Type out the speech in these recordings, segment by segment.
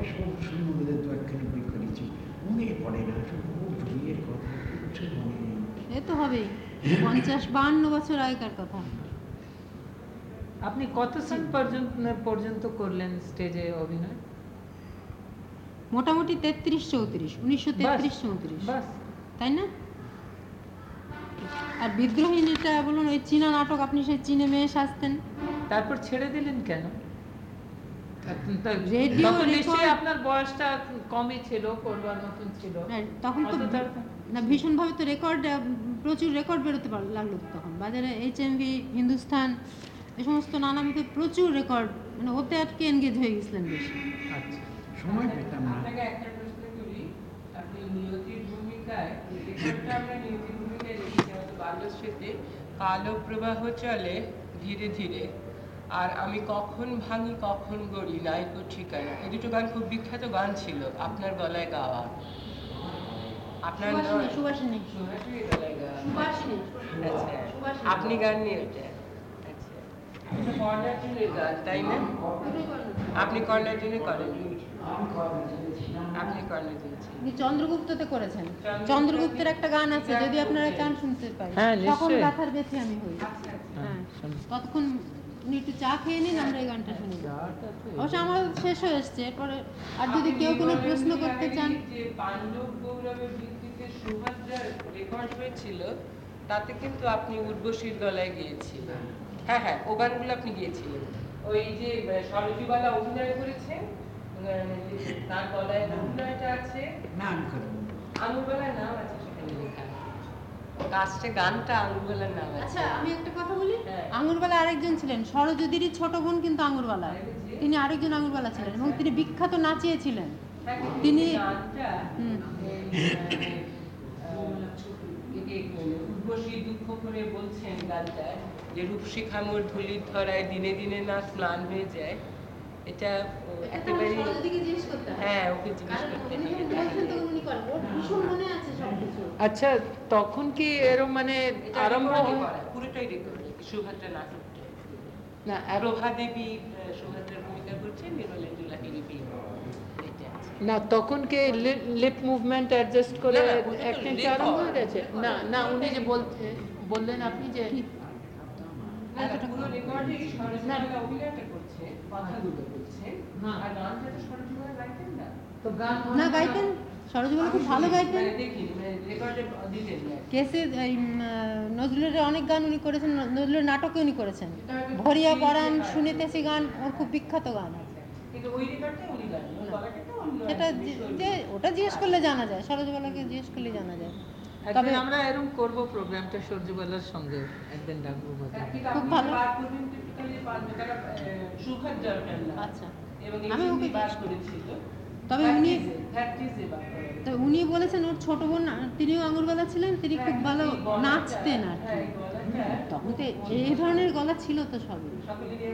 পরে সব শূন্যবোধের দু একখানি বই করেছি মনে পড়ে না সব বিয়ের কথা কিছু মনে নেই এ তো হবেই পঞ্চাশ বাহান্ন বছর আগেকার কথা। আপনি কত সাল পর্যন্ত পর্যন্ত করলেন স্টেজে অভিনয়? মোটামুটি তেত্রিশ চৌত্রিশ উনিশশো তেত্রিশ চৌত্রিশ। তাই না? আর বিদ্রোহী যেটা বলুন ওই চীনা নাটক আপনি সেই চীনে মেয়ে সাজতেন। তারপর ছেড়ে দিলেন কেন রেডিও তখন নিশ্চয়ই রেকর্ড- আপনার বয়সটা কমই ছিল করবার মতন ছিল। হ্যাঁ, তখন তো না ভীষণভাবে তো রেকর্ড প্রচুর রেকর্ড বেরোতে লাগল তখন। বাজারে এইচ এমভি হিন্দুস্তান এই সমস্ত নানা প্রচুর রেকর্ড মানে ওতে আটকে এনগেজ হয়ে গেছিলেন বেশি। আচ্ছা সময় পেতাম না। আপনাকে একটা প্রশ্ন করি। আপনি নিয়তির ভূমিকায় রেকর্ডটা আমরা নিয়তির ভূমিকায় রেখেছি আমাদের বাল্যশ্রীতে কালো প্রবাহ চলে ধীরে ধীরে। আর আমি কখন ভাঙি কখন গড়ি নাইকো ঠিকানা। এই দুটো গান খুব বিখ্যাত গান ছিল আপনার গলায় গাওয়া। আপনার নয়। সুভাষিনী। সুভাষিনীর গলায় গাওয়া। সুভাষিনী। আচ্ছা আপনি গান নিয়ে ওটা আচ্ছা। এটা কর্নার টিউনের গান তাই না? করেন। আপনি করেন আপনি কর্নার চন্দ্রগুপ্ততে করেছেন। চন্দ্রগুপ্তের একটা গান আছে যদি আপনারা চান শুনতে পাই। হ্যাঁ, নিশ্চয়ই। ব্যথার বেথি আমি হই। আচ্ছা আচ্ছা। হ্যাঁ ততক্ষণ উনি একটু চা খেয়ে নিন আমরা এই গানটা শুনি। অবশ্য আমার শেষ হয়ে এসছে এরপরে আর যদি কেউ কোনো প্রশ্ন করতে চান পাণ্ডব গৌরবের ভিত্তিতে সুভদ্রার রেকর্ড হয়েছিল তাতে কিন্তু আপনি উর্বশীর গলায় গিয়েছিলেন। হ্যাঁ হ্যাঁ ও গানগুলো আপনি গিয়েছিলেন। ওই যে সরজীবালা অভিনয় করেছেন তার গলায় অভিনয়টা আছে। না আমি করব আঙুরবেলার নাম আছে সেখানে লেখা। গানটা নাম আচ্ছা আমি একটা কথা বলি? হ্যাঁ। আরেকজন ছিলেন সরোযদিরই ছোট বোন কিন্তু আঙুরবালা তিনি আরেকজন আঙুরবালা ছিলেন এবং তিনি বিখ্যাত হ্যাঁ, তিনি- দুঃখ করে বলছেন গানটা যে রূপশিখামোর ধুলির ধরায় দিনে দিনে না স্নান হয়ে যায়। এটা একেবারে হ্যাঁ ওকে জিজ্ঞেস করতে হবে। আচ্ছা তখন কি এরম মানে আরম্ভ হয়- পুরোটাই রেকর্ড সুভদ্রা নাটকটা। না প্রভা দেবী ভূমিকা লাহিড়ী এটা না তখন কি লিপ মুভমেন্ট অ্যাডজাস্ট করে আরম্ভ হয়ে গেছে? না না উনি যে বললেন আপনি যে না, কথাগুলো হ্যাঁ। আর গানটা তো সরজীবালা গাইতেন না। তো গান না গাইতেন। সরোজবালা খুব ভালো গাইতেন। মানে দেখি মানে কেসে এই, নজরুলের অনেক গান উনি করেছেন নজরুলের নাটকে উনি করেছেন। ভরিয়া পরাণ শুনিতেছি গান ওর খুব বিখ্যাত গান। সেটা যে- ওটা জিজ্ঞেস করলে জানা যায় সরোজবালাকে জিজ্ঞেস করলে জানা যায়। তবে আমরা এরকম করব প্রোগ্রামটা সঙ্গে একদিন ডাকবো খুব ভালো। আচ্ছা। আমি ওকে তবে উনি 30 এ, 30 এ বার করেন। তো উনি বলেছেন ওর ছোট বোন তিনিও আঙুরবালা ছিলেন তিনি খুব হ্যাঁ, ভালো নাচতেন আর হ্যাঁ, কি তখন তো এই ধরনের গলা ছিল তো সবই।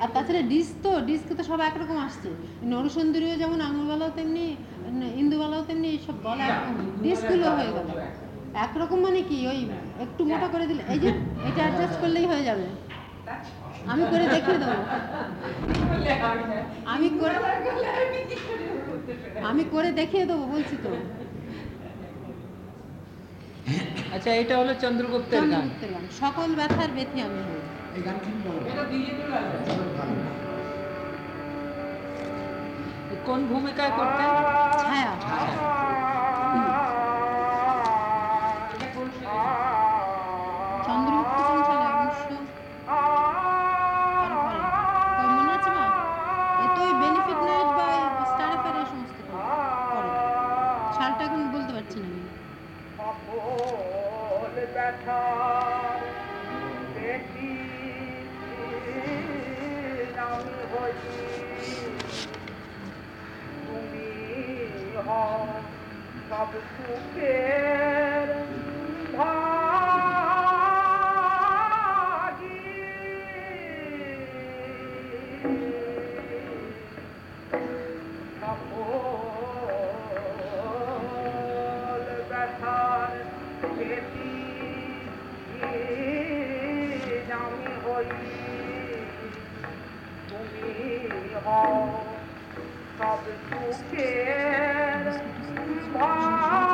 আর তাছাড়া ডিস্ক তো ডিস্ক তো সব একরকম আসছে। নরসুন্দরীও যেমন আঙুরবালাও তেমনি ইন্দুবালাও তেমনি সব গলা একরকম। ডিস্কগুলো হয়ে গেল। একরকম। মানে কি? ওই একটু মোটা করে দিলে এই যে এটা অ্যাডজাস্ট করলেই হয়ে যাবে। আমি করে দেখিয়ে দেবো। আমি করে আমি করে করতে দেখিয়ে দেবো বলছি তো। আচ্ছা এটা হলো চন্দ্রগুপ্তের গান। সকল ব্যথার ব্যথি আমি হই এই গান কোন ভূমিকায় করতেন? ছায়া। তুমি হও সব সুখের Thank.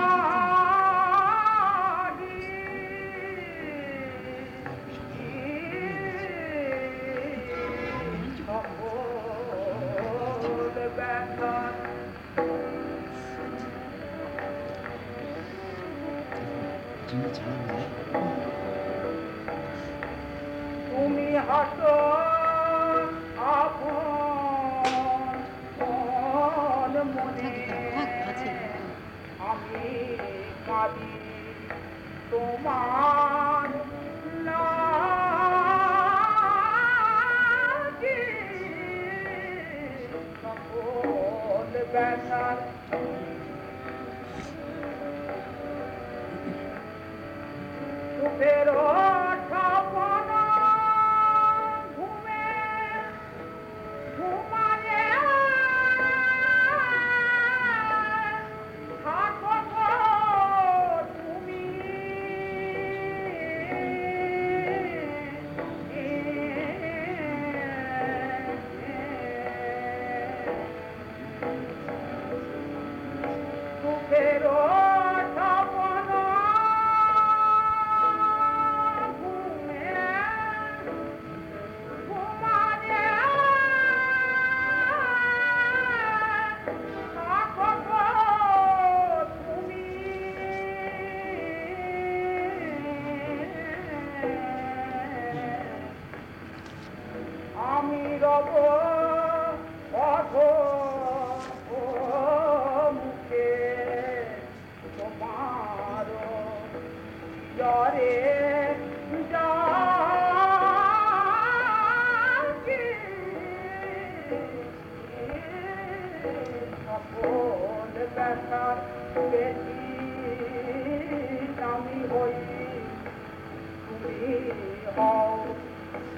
pero আমি রব অধ মুখে তোমার জরে ব্যথার বেশি আমি হই তুমি হও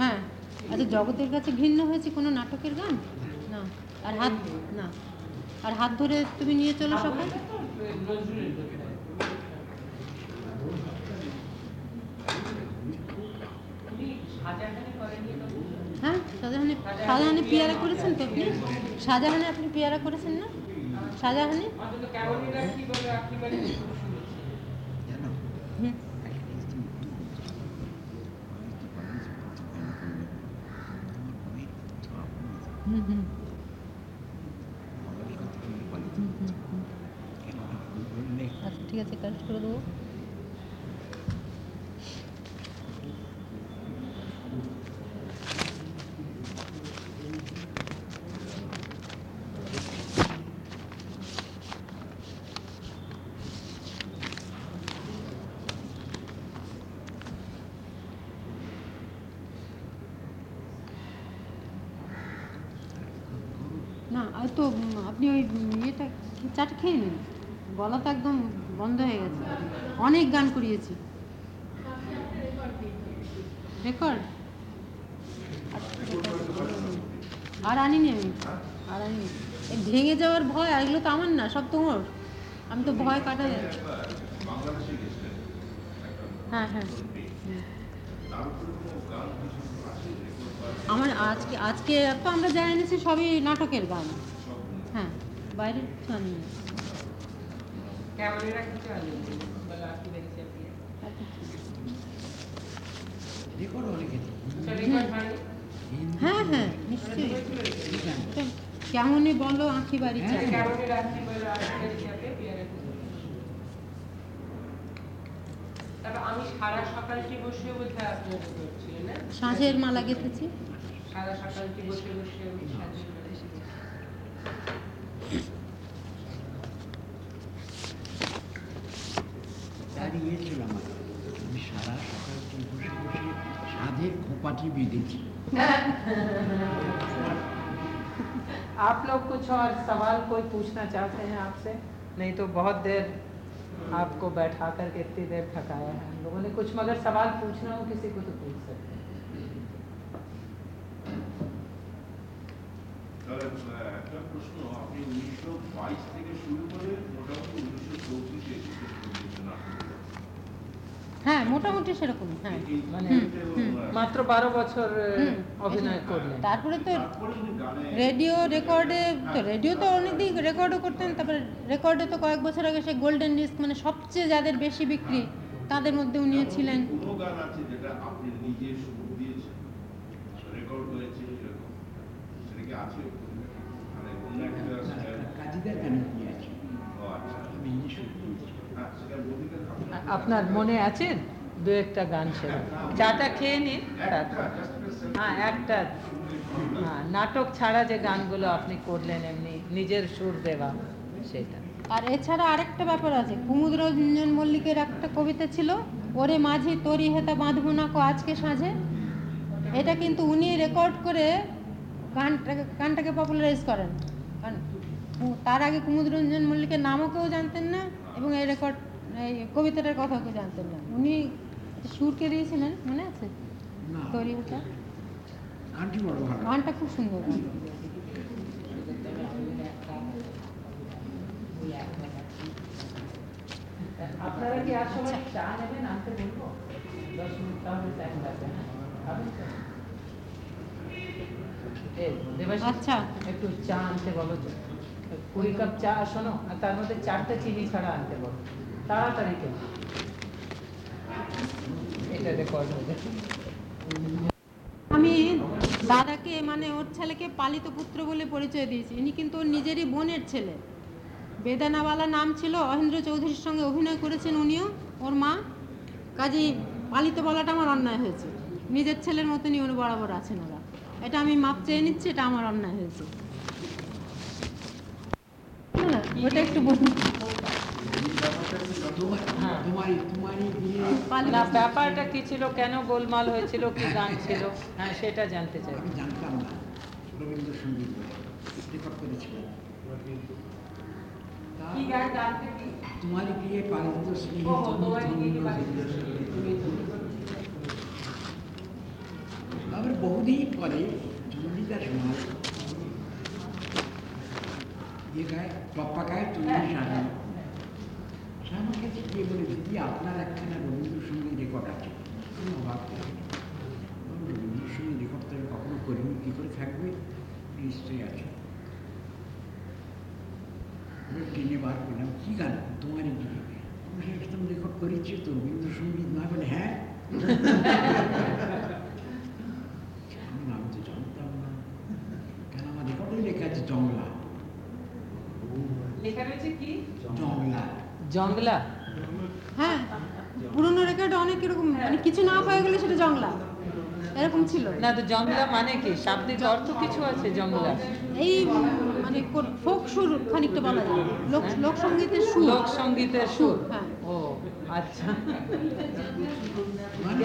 হ্যাঁ আচ্ছা জগতের কাছে ঘৃণ্য হয়েছে কোনো নাটকের গান? না আর হাত না আর হাত ধরে তুমি নিয়ে চলো সবাই? হ্যাঁ শাহজাহানে শাহজাহানে পেয়ারা করেছেন তো আপনি? শাহজাহানে আপনি পেয়ারা করেছেন না? শাহজাহানে হুম একটা জিনিস তুমি উত্তর করছ। আমি তো পারি যে কত গান করলে আমার বইয়ের তো আপনি হুম হুম আমার কথা তুমি বলি হুম হুম হুম। কেন ভুল বললে আচ্ছা ঠিক আছে কারেক্ট করে দেবো না আর তো আপনি ওই ইয়েটা চাট খেয়ে নিন। গলা তো একদম বন্ধ হয়ে গেছে। অনেক গান করিয়েছি। রেকর্ড আর আনিনি আমি। আর আনিনি। ভেঙে যাওয়ার ভয় এগুলো তো আমার না, সব তোমার। আমি তো ভয় কাটা হ্যাঁ হ্যাঁ। আমার আজকে আজকে তো আমরা যা এনেছি সবই নাটকের গান। হ্যাঁ বাইরের আচ্ছা হ্যাঁ হ্যাঁ নিশ্চয়ই। তো কেমনই বলো আঁখি বাড়ি হ্যাঁ, চা তবে আমি সারা সকালটি বসে বলতে আপনি করছিলেন না? সাঁঝের মালা গেঁথেছি। সারা সকালটি বসে বসে আমি সাজিয়ে ফেলেছি দাঁড়িয়েছিলাম আমি সারা সকাল বসে বসে সাধের খোপাটি বেঁধেছি आप लोग कुछ और सवाल कोई पूछना चाहते हैं आपसे नहीं तो बहुत देर आपको बैठा करके इतनी देर थकाया है हम लोगों ने कुछ मगर सवाल पूछना हो किसी को तो पूछ सकते हैं তাহলে আহ, একটা প্রশ্ন আপনি উনিশশো বাইশ থেকে শুরু করে মোটামুটি উনিশশো চৌত্রিশে শেষ পর্যন্ত নাটক হ্যাঁ মোটামুটি সেরকম হ্যাঁ। মানে মাত্র বারো বছর। অভিনয় করলেন। তারপরে তো উনি রেডিও রেকর্ডে তো রেডিও তো অনেকদিন রেকর্ডও করতেন তারপরে রেকর্ডে তো কয়েক বছর আগে সে গোল্ডেন ডিস্ক মানে সবচেয়ে যাদের বেশি বিক্রি তাদের মধ্যে উনিও ছিলেন। কোনো গান আছে যেটা আপনি নিজে সুর দিয়েছেন? রেকর্ড হয়েছে এরকম সেটা কি আছে মানে অন্য একটা কাজীদের গানে কি আছে ও আচ্ছা আমি নিজে শুরু করেছি হ্যাঁ সেটা বলিতে আ- আপনার মনে আছে? দু একটা গান সেরকম চাটা খেয়ে নিন হ্যাঁ একটা। হ্যাঁ নাটক ছাড়া যে গানগুলো আপনি করলেন, এমনি নিজের সুর দেওয়া, সেটা। আর এছাড়া আরেকটা ব্যাপার আছে। কুমুদ রঞ্জন মল্লিকের একটা কবিতা ছিল, ওরে মাঝি, তরি হেতা বাঁধবো না কো আজকে সাঁঝে? এটা কিন্তু উনি রেকর্ড করে গানটাকে গানটাকে পপুলারাইজ করেন। কারণ তার আগে কুমুদ রঞ্জন মল্লিকের নামও কেউ জানতেন না, এবং এই রেকর্ড কবিতাটার কথাও কেউ জানতেন না। উনি সুরকে দিয়েছিলেন? মনে আছে? গানটি খুব সুন্দর আপনারা কি আর সময় চা নেবেন? আনতে বলব? দশ মিনিট তাহলে টাইম লাগবে হ্যাঁ আচ্ছা। একটু চা আনতে বলো তো। কুড়ি কাপ চা শোনো আর তার মধ্যে চারটা চিনি ছাড়া আনতে বলো। তাড়াতাড়ি এটা রেকর্ড হয়ে আমি দাদাকে মানে ওর ছেলেকে পালিত পুত্র বলে পরিচয় দিয়েছি। ইনি কিন্তু ওর নিজেরই বোনের ছেলে। বেদানাওয়ালা নাম ছিল অহেন্দ্র চৌধুরীর সঙ্গে অভিনয় করেছেন উনিও। ওর মা কাজেই পালিত বলাটা আমার অন্যায় হয়েছে। নিজের ছেলের মতনই ওর বরাবর আছেন ওরা। এটা আমি মাপ চেয়ে নিচ্ছি এটা আমার অন্যায় হয়েছে। ওটা একটু বলুন। হ্যাঁ। তোমারই তোমারই বিয়ে পালিত না ব্যাপারটা কি ছিল কেন গোলমাল হয়েছিল কি গান ছিল? হ্যাঁ সেটা জানতে চাই। আমি জানতাম না। রবীন্দ্রসঙ্গীত রেকর্ড করেছিলেন তা কি গান গানটা কি? তোমারই বিয়ে পালিত স্নেহ ও, তোমারই বিয়ে পালিত আবার বহুদিন পরে চন্ডিদাস মাল ইয়ে গায়ে পপ্পা গায়ে চল্লিশ আনে সে আমার কাছে গিয়ে বলে দিদি আপনার একখানা রবীন্দ্রসঙ্গীত রেকর্ড আছে? রবীন্দ্রসঙ্গীত রেকর্ড তো কখনো করিনি। কী করে থাকবে? নিশ্চয়ই আছে। টেনে বার করলাম, কী গান? তোমারই বিয়ে আমি রেকর্ড করেছি, তো রবীন্দ্রসঙ্গীত নয় বলে হ্যাঁ? আমি তো জানতাম না। কেন? আমার রেকর্ডে লেখা আছে জংলা লেখা রয়েছে কি জংলা? হ্যাঁ পুরোনো রেকর্ডে অনেক এরকম মানে কিছু না পাওয়া গেলে সেটা জংলা। এরকম ছিল। না তো জংলা মানে কি? শাব্দিক অর্থ কিছু আছে জংলা? এই মানে ফোক সুর খানিকটা বলা যায়। লোক লোকসঙ্গীতের সুর। লোক সঙ্গীতের সুর? হ্যাঁ। ও আচ্ছা। মানে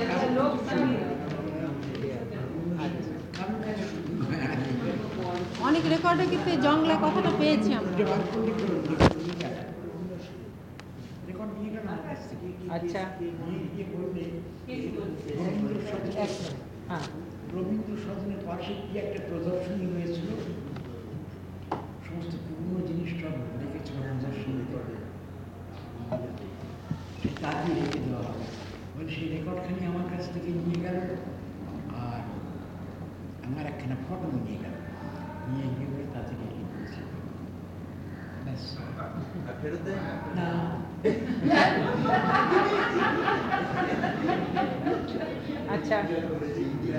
অনেক রেকর্ডে কিন্তু জংলা কথাটা পেয়েছি আমরা এটা বার করলে কি হলো? রেকর্ড নিয়ে গেল। রেকর্ড নিয়ে গেল আমার কাছ থেকে। আচ্ছা। হ্যাঁ। রবীন্দ্র সদনের পাশে কি একটা প্রদর্শনী হয়েছিল? সমস্ত পুরনো জিনিসটা রেখেছিল প্রদর্শনীতে তাকে রেখে দেওয়া হবে বলে সেই রেকর্ডখানি আমার কাছ থেকে নিয়ে গেল আর আমার একখানা ফটো নিয়ে গেল। নিয়ে গিয়ে বলে তাতে রেখে দিয়েছে না আচ্ছা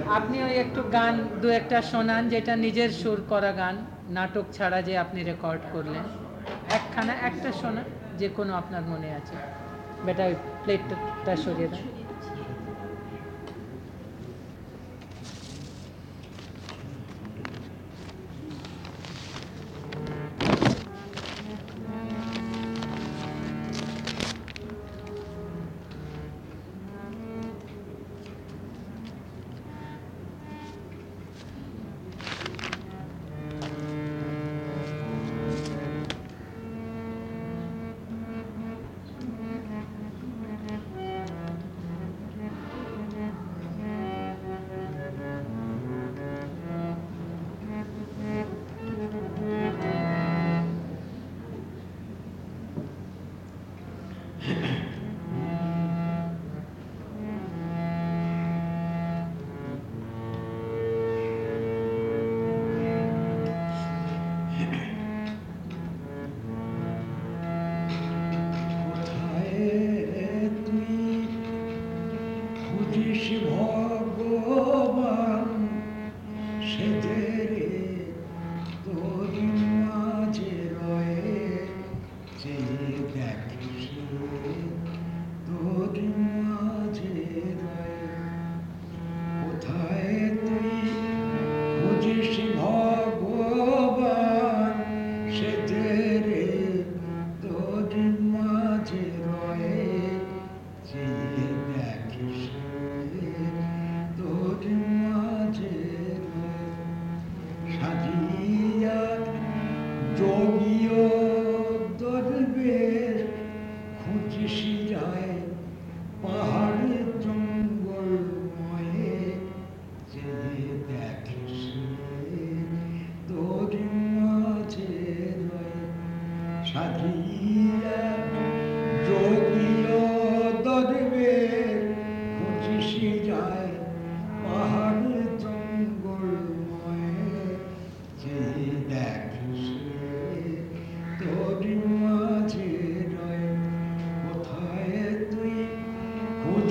আপনি ওই একটু গান দু একটা শোনান যেটা নিজের সুর করা গান নাটক ছাড়া যে আপনি রেকর্ড করলেন। একখানা একটা শোনান যে কোনো আপনার মনে আছে। বেটা ওই প্লেটটা সরিয়ে দেন Jesus.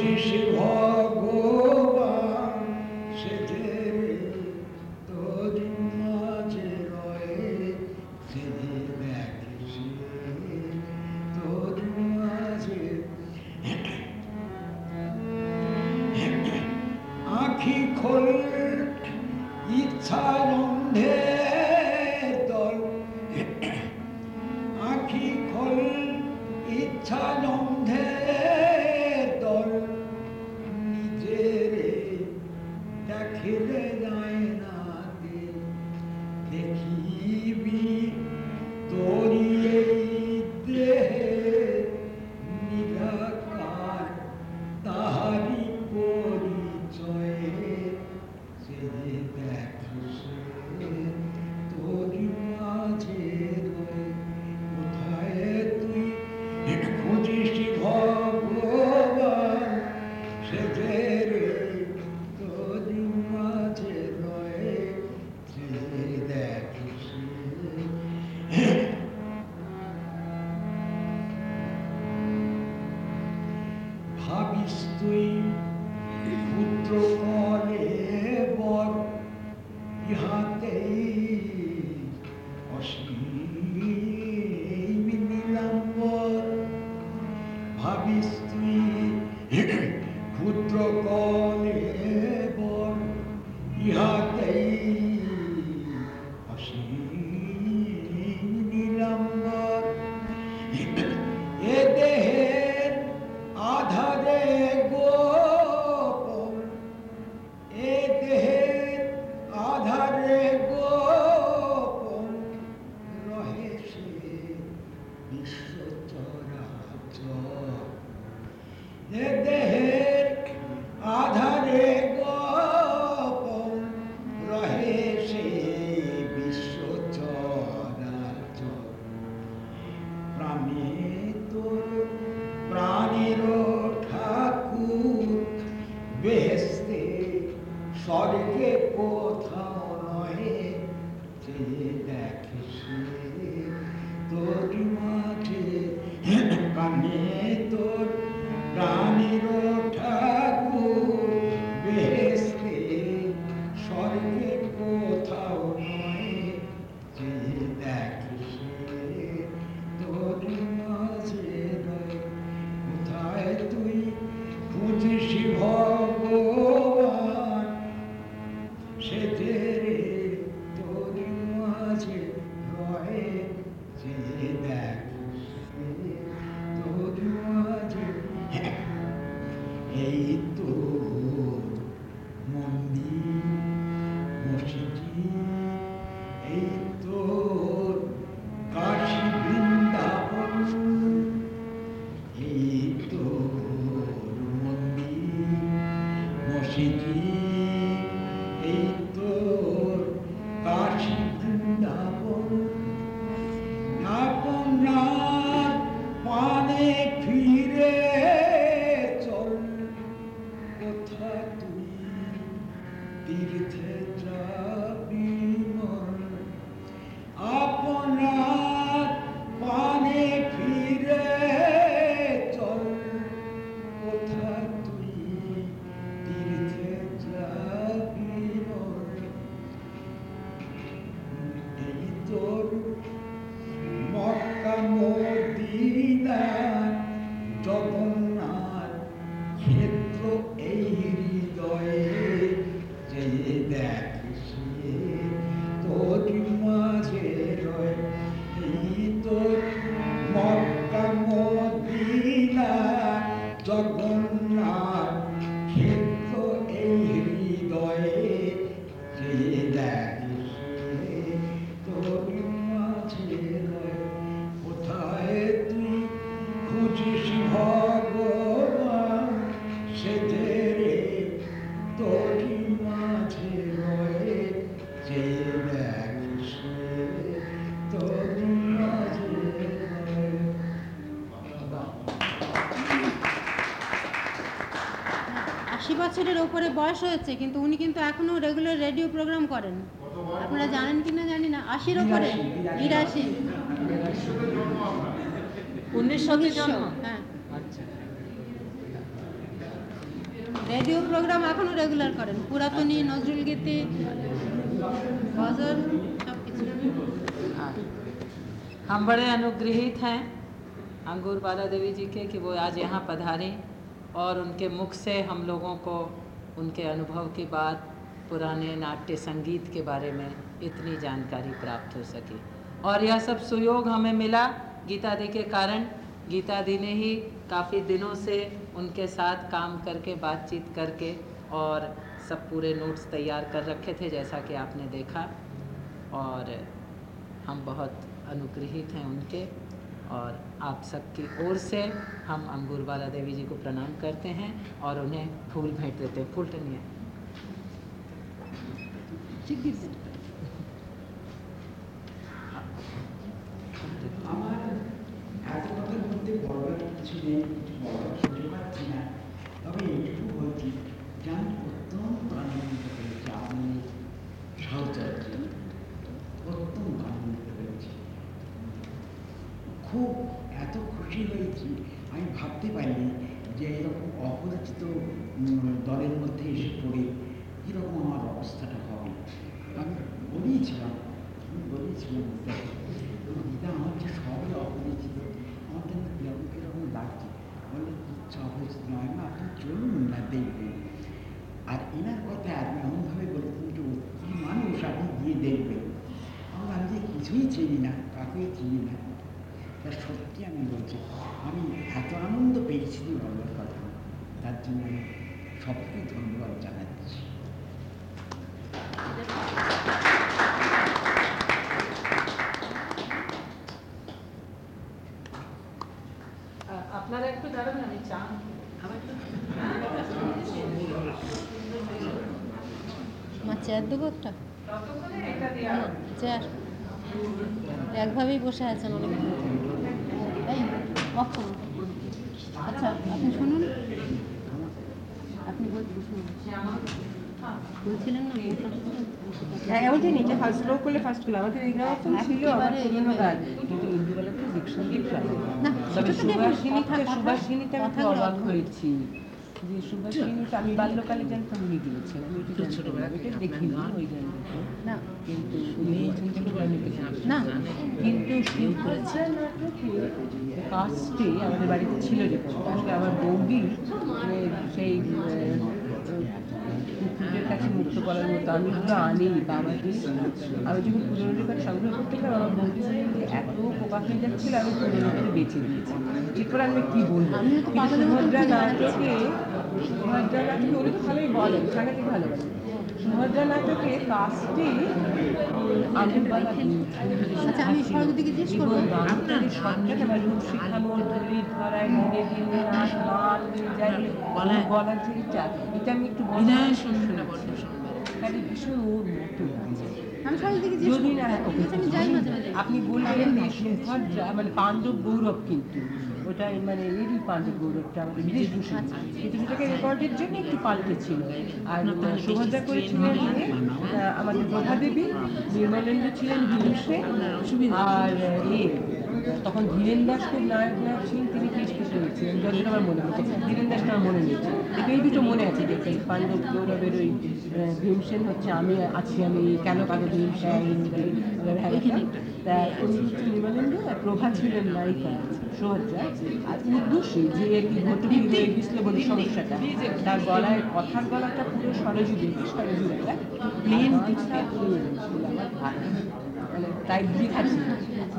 খুঁজিস ভগবান মসজিদ এই ওপরে বয়স হয়েছে কিন্তু উনি কিন্তু এখনো রেগুলার রেডিও প্রোগ্রাম করেন আপনারা জানেন কি না জানি না আশির ওপরে বিরাশি উনিশশোতে উনিশশো জন্ম হ্যাঁ আচ্ছা রেডিও প্রোগ্রাম এখনো রেগুলার করেন পুরাতনী নজরুল গীতি গজল সব কিছু हाँ। हम बड़े अनुग्रहित हैं अंगूर बाला देवी जी के कि वो आज यहाँ पधारे और उनके मुख से हम लोगों को उनके अनुभव के बाद पुराने नाट्य संगीत के बारे में इतनी जानकारी प्राप्त हो सकी। और यह सब सुयोग हमें मिला गीता दी के कारण। गीता दी ने ही काफ़ी दिनों से उनके साथ काम करके, बातचीत करके और सब पूरे नोट्स तैयार कर रखे थे, जैसा कि आपने देखा। और हम बहुत अनुग्रहित हैं उनके और आप सबकी ओर से हम अंगूरवाला देवी जी को प्रणाम करते हैं और उन्हें फूल भेंट देते हैं फूल टनिए আমার এত কথার মধ্যে বলার কিছু নেই কিছু বলার সুযোগ পাচ্ছি না তবে এইটুকু বলছি যে ভাবতে পারিনি যে এরকম অপরিচিত দলের মধ্যে এসে পড়ে কীরকম আমার অবস্থাটা হবে আমি বলেইছিলাম, আমি বলেছিলাম গীতা আমার যে সবই অপরিচিত আমার কিন্তু কীরকম কীরকম লাগছে। বলে ইচ্ছা অপরিচিত নয় না, আপনি চলুন না, দেখবেন। আর এনার কথা আপনি এমনভাবে বলেছেন যে কি মানুষ, আপনি গিয়ে দেখবেন। আমরা আমি যে কিছুই চিনি না কাকুই চিনি না। তা সত্যি আমি বলছি আমি এত আনন্দ পেয়েছি যে বলার কথা না। তার জন্য আমি সবকে ধন্যবাদ জানাচ্ছি। আপনারা একটু দাঁড়াবেন আমি চা আমার চেয়ার দেবো একটা হ্যাঁ, চেয়ার। একভাবেই বসে আছেন অনেক আচ্ছা আপনি শুনুন। আপনি বলছিলেন হ্যাঁ এমন জানি ফার্স্ট ফ্লো করলে ফার্স্ট ফ্লো আমাদের এই গ্রামাফোন ছিল আমার ইয়ে গান কিন্তু তো সুভাষিনীতে আমি অবাক হয়েছি যে সুভাষিনীতে আমি বাল্যকালে জানতাম উনি গিয়েছেন আমি একটু ছোটবেলা দেখিনি ওই গানটা না কিন্তু উনি না কিন্তু নাটকে কাস্টে আমাদের বাড়িতে ছিল কাস্টে আমার বৌদি মানে সেই কাছে মুক্ত করার মতো আমি ওগুলো আনি বাবা দিয়ে আমি যখন পুরনো রেকর্ড সংগ্রহ করতে গেলাম আমার বৌদি বললেন যে এত পোকা হয়ে যাচ্ছিল, আমি পুরনো রেকর্ড বেছে দিয়েছি। এরপর আমি কি বলব? সুভদ্রা নাটকে সুভদ্রা নাটকে উনি তো ভালোই বলেন সাংঘাতিক ভালো বলেন সুভদ্রা নাটকে কাজটি আচ্ছা আমি সরস্বতীকে জিজ্ঞেস করব। আপনার সবটা আমার রূপশিখামোর ধরির ধরায় দিনে দিনে নাচ গান যাই বলার যে এটা এটা আমি একটু বিনয় শুনে বলতে শুনবেন ভীষণ ওর মতো লাগছে। আমি সরস্বতীকে জিজ্ঞেস যদি না আপনি সুভদ্রা মানে পাণ্ডব গৌরব কিন্তু। ওটা মানে এরই পাণ্ডব গৌরবটা আমাদের বিদেশভূষণ আচ্ছা। কিন্তু সেটাকে রেকর্ডের জন্য একটু পাল্টেছিল আর সুভদ্রা করেছিলেন আমাদের প্রভাদেবী নির্মলেন্দ্র ছিলেন বিদুষে আর এ তখন ধীরেন দাস খুব নায়ক নায়ক ছিলেন তিনি কৃষ্ণ হয়েছিলেন যতটা আমার মনে হচ্ছে ধীরেন আমার মনে কিন্তু এই দুটো মনে আছে যে এই পাণ্ডব গৌরবের ওই ভীমসেন হচ্ছে, আমি আছি, আমি কেন কাকে ভীমসেন তা উনি হচ্ছে আর প্রভা ছিলেন নায়িকা সুভদ্রা আর উদ্দুষী যে একটি ঘটকি হয়ে গেছিল সমস্যাটা। তার গলায়, কথার গলাটা পুরো সরজু দেখি সরজু গলা প্লেন দিকটা প্লেন ছিল আমার তাই দেখাচ্ছি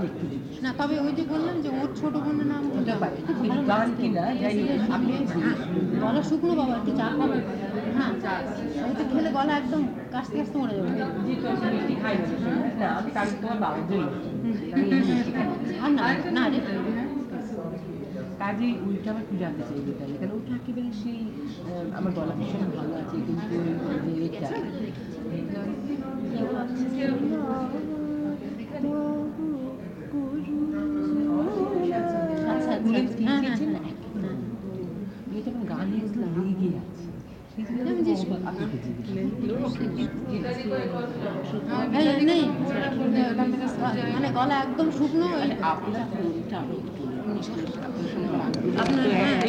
একটু না তবে ওই যে বললাম যে ওর ছোট বোনের নাম গলা শুকনো বাবা একটু চা খাবে। হ্যাঁ ওই তো খেলে গলা একদম কাশতে কাশতে মরে যাবে। আর না না রে। কাজে ওইটা আমার একটু জানতে চাই বেতালে কারণ ওটা একেবারে সেই আমার গলা ভীষণ ভালো আছে কিন্তু যে এটা মানে গলা একদম শুকনো আপনার হ্যাঁ।